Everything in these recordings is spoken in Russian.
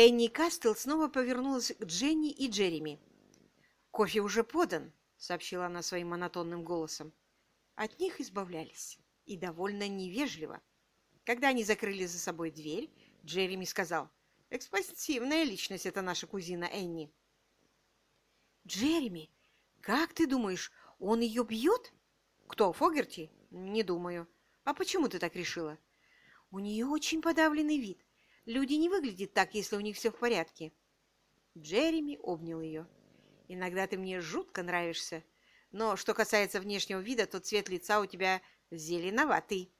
Энни Кастел снова повернулась к Дженни и Джереми. «Кофе уже подан», — сообщила она своим монотонным голосом. От них избавлялись, и довольно невежливо. Когда они закрыли за собой дверь, Джереми сказал, «Экспансивная личность это наша кузина Энни». «Джереми, как ты думаешь, он ее бьет?» «Кто, Фогерти?» «Не думаю». «А почему ты так решила?» «У нее очень подавленный вид. Люди не выглядят так, если у них все в порядке». Джереми обнял ее. «Иногда ты мне жутко нравишься, но что касается внешнего вида, то цвет лица у тебя зеленоватый.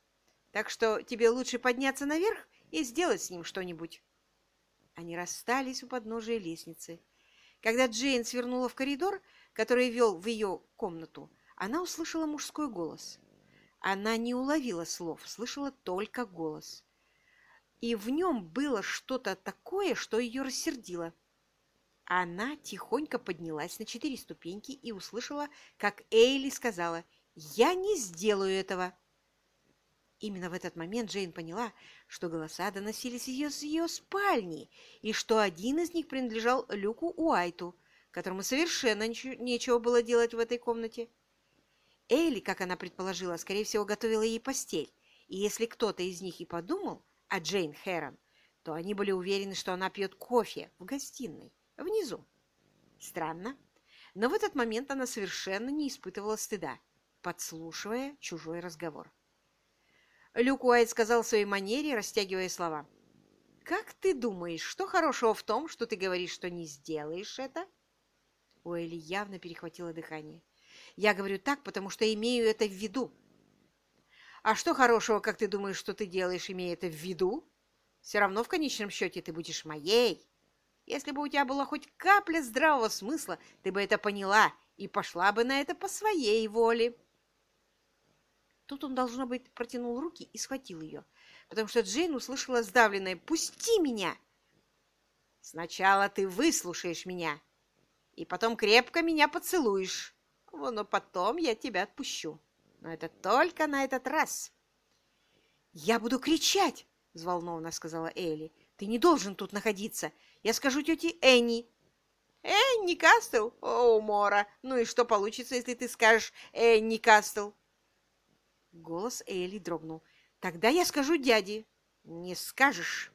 Так что тебе лучше подняться наверх и сделать с ним что-нибудь». Они расстались у подножия лестницы. Когда Джейн свернула в коридор, который вел в ее комнату, она услышала мужской голос. Она не уловила слов, слышала только голос. И в нем было что-то такое, что ее рассердило. Она тихонько поднялась на четыре ступеньки и услышала, как Эйли сказала «Я не сделаю этого». Именно в этот момент Джейн поняла, что голоса доносились из ее спальни, и что один из них принадлежал Люку Уайту, которому совершенно нечего было делать в этой комнате. Эйли, как она предположила, скорее всего, готовила ей постель, и если кто-то из них и подумал о Джейн Хэрон, то они были уверены, что она пьет кофе в гостиной, внизу. Странно, но в этот момент она совершенно не испытывала стыда, подслушивая чужой разговор. Люк Уайт сказал в своей манере, растягивая слова. «Как ты думаешь, что хорошего в том, что ты говоришь, что не сделаешь это?» У Элли явно перехватило дыхание. Я говорю так, потому что имею это в виду. А что хорошего, как ты думаешь, что ты делаешь, имея это в виду? Все равно в конечном счете ты будешь моей. Если бы у тебя была хоть капля здравого смысла, ты бы это поняла и пошла бы на это по своей воле. Тут он, должно быть, протянул руки и схватил ее, потому что Джейн услышала сдавленное «Пусти меня!» «Сначала ты выслушаешь меня, и потом крепко меня поцелуешь но потом я тебя отпущу. Но это только на этот раз. «Я буду кричать!» — взволнованно сказала Элли. «Ты не должен тут находиться. Я скажу тете Энни». «Энни Кастл? О, Мора! Ну и что получится, если ты скажешь Энни Кастл?» Голос Элли дрогнул. «Тогда я скажу дяде». «Не скажешь.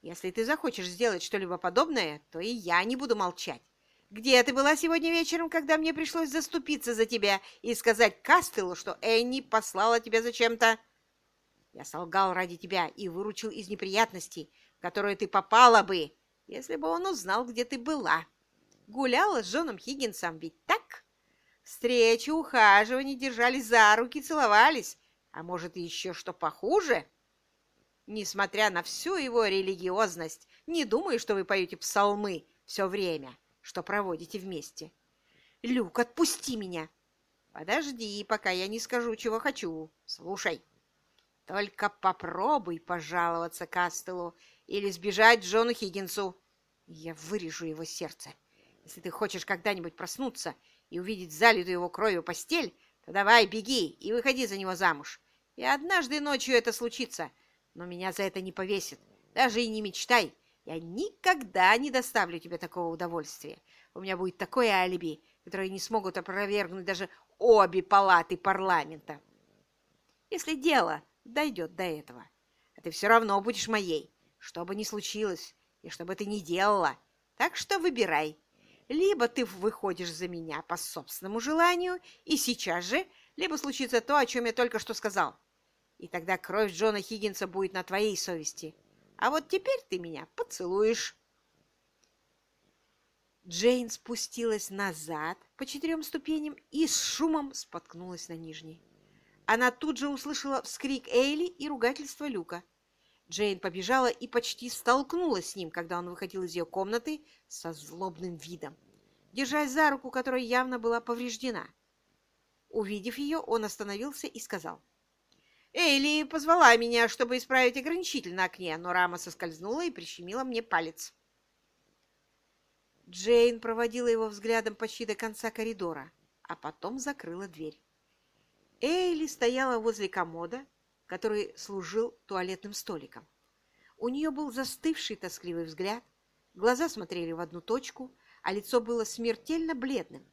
Если ты захочешь сделать что-либо подобное, то и я не буду молчать. Где ты была сегодня вечером, когда мне пришлось заступиться за тебя и сказать Кастелу, что Энни послала тебя зачем-то? Я солгал ради тебя и выручил из неприятностей, в которые ты попала бы, если бы он узнал, где ты была. Гуляла с Джоном Хиггинсом, ведь так? Встречи, ухаживания, держались за руки, целовались. А может, еще что похуже? Несмотря на всю его религиозность, не думаю, что вы поете псалмы все время что проводите вместе. Люк, отпусти меня. Подожди, пока я не скажу, чего хочу. Слушай. Только попробуй пожаловаться Кастелу или сбежать Джону Хиггинсу. Я вырежу его сердце. Если ты хочешь когда-нибудь проснуться и увидеть залитую его кровью постель, то давай беги и выходи за него замуж. И однажды ночью это случится, но меня за это не повесит. Даже и не мечтай. Я никогда не доставлю тебе такого удовольствия. У меня будет такое алиби, которое не смогут опровергнуть даже обе палаты парламента. Если дело дойдет до этого, а ты все равно будешь моей, что бы ни случилось и что бы ты ни делала. Так что выбирай. Либо ты выходишь за меня по собственному желанию и сейчас же, либо случится то, о чем я только что сказал. И тогда кровь Джона Хиггинса будет на твоей совести. А вот теперь ты меня поцелуешь. Джейн спустилась назад по четырем ступеням и с шумом споткнулась на нижней. Она тут же услышала вскрик Эйли и ругательство Люка. Джейн побежала и почти столкнулась с ним, когда он выходил из ее комнаты со злобным видом, держась за руку, которая явно была повреждена. Увидев ее, он остановился и сказал, Эйли позвала меня, чтобы исправить ограничитель на окне, но рама соскользнула и прищемила мне палец. Джейн проводила его взглядом почти до конца коридора, а потом закрыла дверь. Эйли стояла возле комода, который служил туалетным столиком. У нее был застывший тоскливый взгляд, глаза смотрели в одну точку, а лицо было смертельно бледным.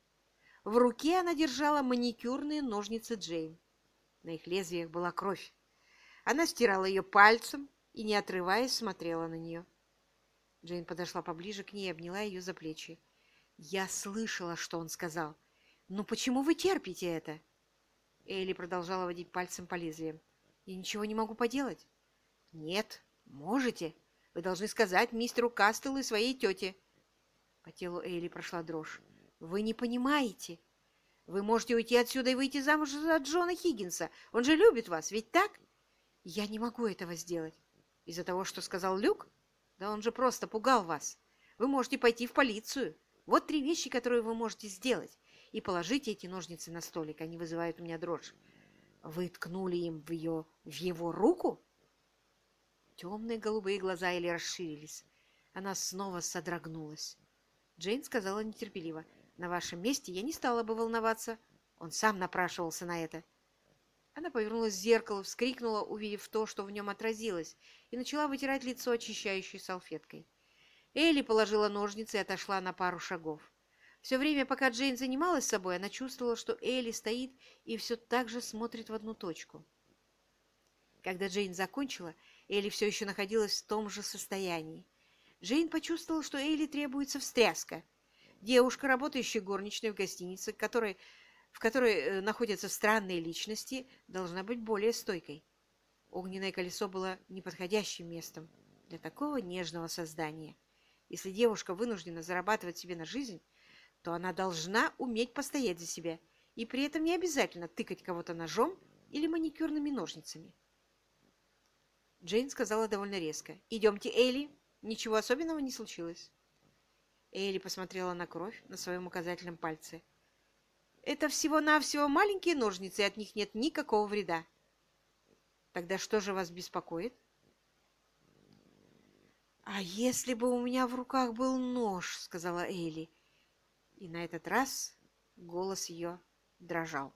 В руке она держала маникюрные ножницы Джейн. На их лезвиях была кровь. Она стирала ее пальцем и, не отрываясь, смотрела на нее. Джейн подошла поближе к ней и обняла ее за плечи. «Я слышала, что он сказал. Но почему вы терпите это?» Элли продолжала водить пальцем по лезвиям. «Я ничего не могу поделать». «Нет, можете. Вы должны сказать мистеру Кастеллу и своей тете». По телу Элли прошла дрожь. «Вы не понимаете. Вы можете уйти отсюда и выйти замуж за Джона Хиггинса. Он же любит вас, ведь так?» «Я не могу этого сделать. Из-за того, что сказал Люк? Да он же просто пугал вас. Вы можете пойти в полицию. Вот три вещи, которые вы можете сделать и положите эти ножницы на столик, они вызывают у меня дрожь. Вы ткнули им в, ее, в его руку? Темные голубые глаза Элли расширились. Она снова содрогнулась. Джейн сказала нетерпеливо. «На вашем месте я не стала бы волноваться. Он сам напрашивался на это». Она повернулась к зеркалу, вскрикнула, увидев то, что в нем отразилось, и начала вытирать лицо очищающей салфеткой. Элли положила ножницы и отошла на пару шагов. Все время, пока Джейн занималась собой, она чувствовала, что Элли стоит и все так же смотрит в одну точку. Когда Джейн закончила, Элли все еще находилась в том же состоянии. Джейн почувствовала, что Элли требуется встряска. Девушка, работающая горничной в гостинице, которой, в которой э, находятся странные личности, должна быть более стойкой. Огненное колесо было неподходящим местом для такого нежного создания. Если девушка вынуждена зарабатывать себе на жизнь, то она должна уметь постоять за себя и при этом не обязательно тыкать кого-то ножом или маникюрными ножницами. Джейн сказала довольно резко. «Идемте, Эйли. Ничего особенного не случилось». Эйли посмотрела на кровь на своем указательном пальце. «Это всего-навсего маленькие ножницы, и от них нет никакого вреда». «Тогда что же вас беспокоит?» «А если бы у меня в руках был нож?» — сказала Эйли. И на этот раз голос ее дрожал.